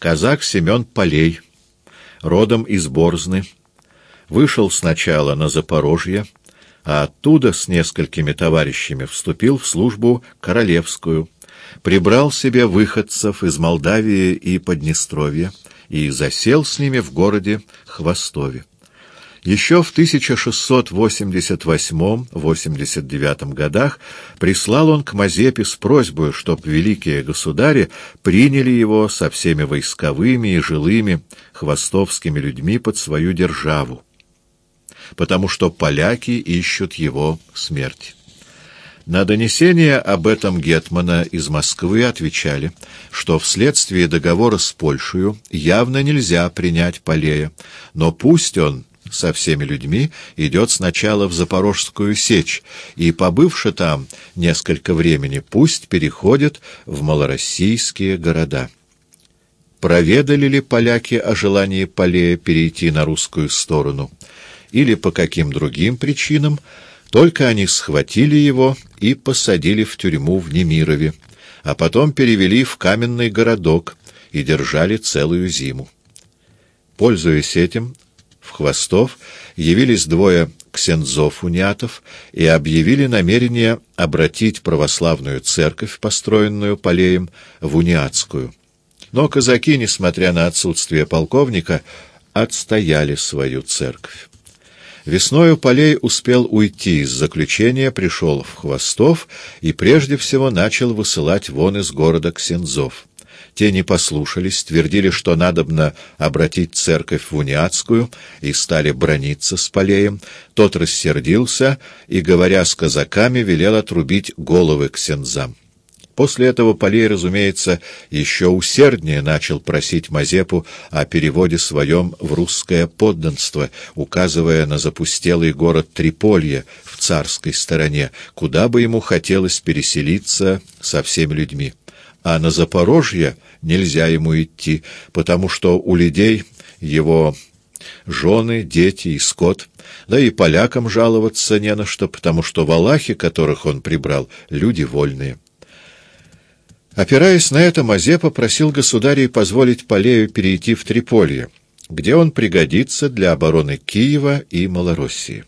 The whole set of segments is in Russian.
казак Семен Полей, родом из Борзны, вышел сначала на Запорожье, а оттуда с несколькими товарищами вступил в службу королевскую, прибрал себе выходцев из Молдавии и Поднестровья и засел с ними в городе Хвостове. Еще в 1688-89 годах прислал он к Мазепе с просьбой, чтоб великие государи приняли его со всеми войсковыми и жилыми хвостовскими людьми под свою державу, потому что поляки ищут его смерти. На донесение об этом Гетмана из Москвы отвечали, что вследствие договора с Польшей явно нельзя принять Полея, но пусть он со всеми людьми идет сначала в Запорожскую сечь и, побывши там несколько времени, пусть переходит в малороссийские города. Проведали ли поляки о желании Полея перейти на русскую сторону? Или по каким другим причинам? Только они схватили его и посадили в тюрьму в Немирове, а потом перевели в каменный городок и держали целую зиму. Пользуясь этим, Хвостов явились двое ксензов-униатов и объявили намерение обратить православную церковь, построенную Полеем, в униатскую. Но казаки, несмотря на отсутствие полковника, отстояли свою церковь. Весною Полей успел уйти из заключения, пришел в Хвостов и прежде всего начал высылать вон из города ксензов. Те не послушались, твердили, что надобно обратить церковь в униатскую, и стали брониться с Полеем. Тот рассердился и, говоря с казаками, велел отрубить головы ксензам. После этого Полей, разумеется, еще усерднее начал просить Мазепу о переводе своем в русское подданство, указывая на запустелый город Триполье в царской стороне, куда бы ему хотелось переселиться со всеми людьми а на Запорожье нельзя ему идти, потому что у людей его жены, дети и скот, да и полякам жаловаться не на что, потому что валахи, которых он прибрал, люди вольные. Опираясь на это, Мазепа просил государей позволить Полею перейти в Триполье, где он пригодится для обороны Киева и Малороссии.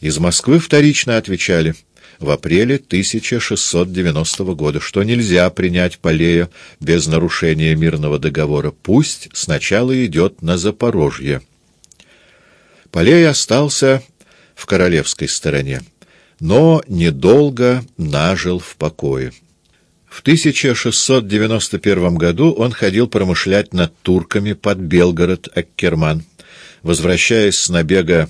Из Москвы вторично отвечали — в апреле 1690 года, что нельзя принять Полея без нарушения мирного договора. Пусть сначала идет на Запорожье. Полей остался в королевской стороне, но недолго нажил в покое. В 1691 году он ходил промышлять над турками под Белгород-Аккерман. Возвращаясь с набега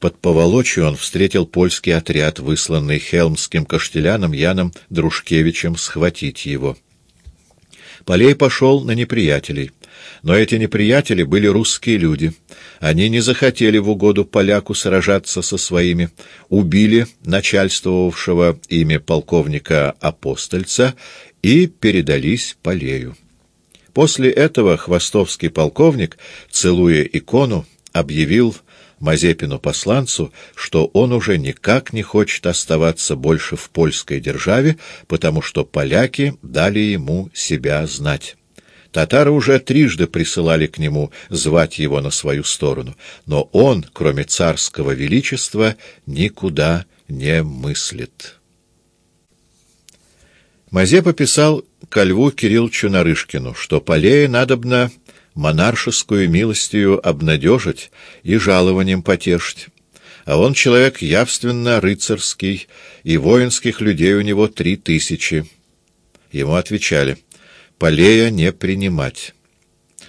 под Поволочью он встретил польский отряд, высланный хелмским каштеляном Яном Дружкевичем схватить его. Полей пошел на неприятелей. Но эти неприятели были русские люди. Они не захотели в угоду поляку сражаться со своими, убили начальствовавшего ими полковника Апостольца и передались Полею. После этого хвостовский полковник, целуя икону, объявил Мазепину посланцу, что он уже никак не хочет оставаться больше в польской державе, потому что поляки дали ему себя знать. Татары уже трижды присылали к нему звать его на свою сторону, но он, кроме царского величества, никуда не мыслит. Мазепа писал ко Льву Кирилловичу Нарышкину, что полее надобно монаршескую милостью обнадежить и жалованием потешить. А он человек явственно рыцарский, и воинских людей у него три тысячи. Ему отвечали, полея не принимать.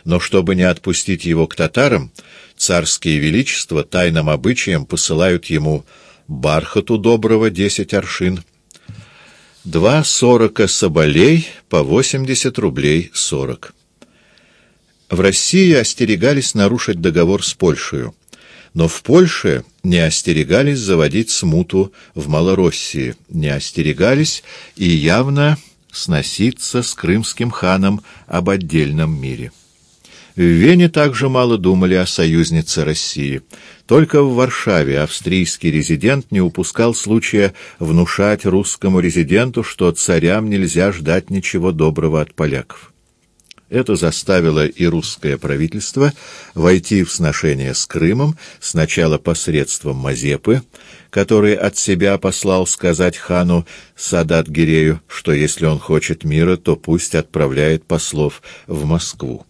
Но чтобы не отпустить его к татарам, царские величества тайным обычаем посылают ему бархату доброго десять аршин, два сорока соболей по восемьдесят рублей сорок. В России остерегались нарушить договор с Польшей, но в Польше не остерегались заводить смуту в Малороссии, не остерегались и явно сноситься с крымским ханом об отдельном мире. В Вене также мало думали о союзнице России. Только в Варшаве австрийский резидент не упускал случая внушать русскому резиденту, что царям нельзя ждать ничего доброго от поляков. Это заставило и русское правительство войти в сношение с Крымом сначала посредством Мазепы, который от себя послал сказать хану Садат-Гирею, что если он хочет мира, то пусть отправляет послов в Москву.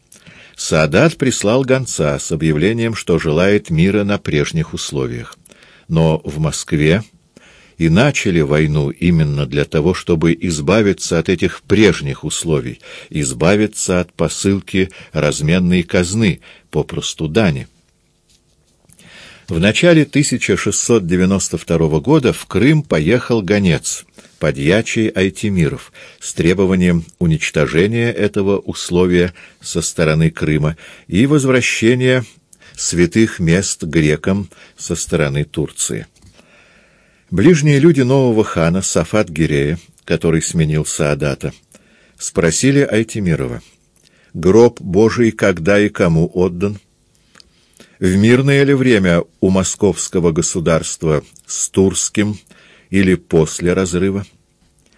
Садат прислал гонца с объявлением, что желает мира на прежних условиях. Но в Москве и начали войну именно для того, чтобы избавиться от этих прежних условий, избавиться от посылки разменной казны, попросту дани. В начале 1692 года в Крым поехал гонец, подьячий Айтимиров, с требованием уничтожения этого условия со стороны Крыма и возвращения святых мест грекам со стороны Турции. Ближние люди нового хана, Сафат Гирея, который сменил Саадата, спросили Айтимирова, «Гроб Божий когда и кому отдан?» В мирное ли время у московского государства с Турским или после разрыва?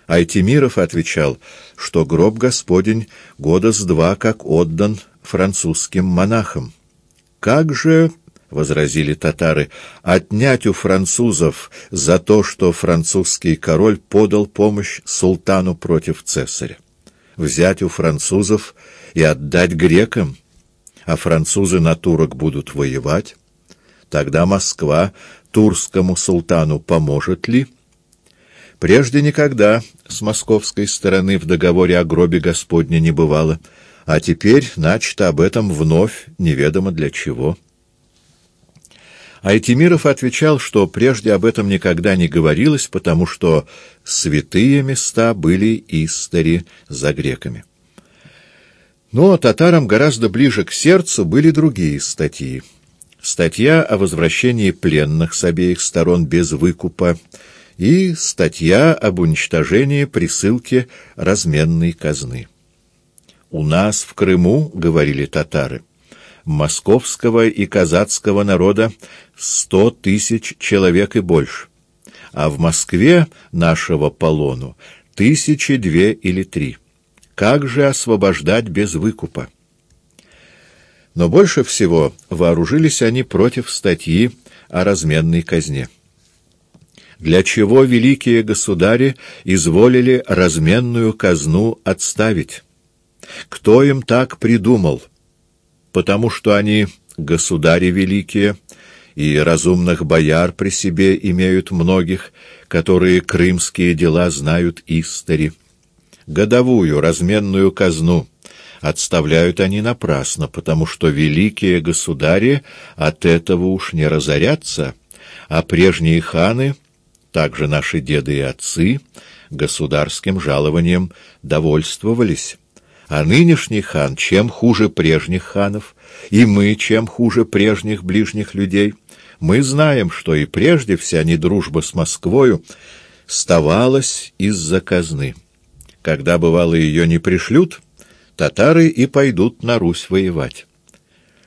Айтимиров отвечал, что гроб Господень года с два как отдан французским монахам. Как же — возразили татары, — отнять у французов за то, что французский король подал помощь султану против цесаря. Взять у французов и отдать грекам, а французы на турок будут воевать? Тогда Москва турскому султану поможет ли? Прежде никогда с московской стороны в договоре о гробе Господне не бывало, а теперь начато об этом вновь неведомо для чего. Айтимиров отвечал, что прежде об этом никогда не говорилось, потому что святые места были истори за греками. Но татарам гораздо ближе к сердцу были другие статьи. Статья о возвращении пленных с обеих сторон без выкупа и статья об уничтожении присылки разменной казны. «У нас в Крыму, — говорили татары, московского и казацкого народа сто тысяч человек и больше, а в Москве нашего полону тысячи две или три. Как же освобождать без выкупа? Но больше всего вооружились они против статьи о разменной казне. Для чего великие государи изволили разменную казну отставить? Кто им так придумал? Потому что они государи великие, и разумных бояр при себе имеют многих, которые крымские дела знают истори. Годовую разменную казну отставляют они напрасно, потому что великие государи от этого уж не разорятся, а прежние ханы, также наши деды и отцы, государским жалованием довольствовались». А нынешний хан чем хуже прежних ханов, и мы чем хуже прежних ближних людей. Мы знаем, что и прежде вся недружба с Москвою ставалась из-за казны. Когда, бывало, ее не пришлют, татары и пойдут на Русь воевать.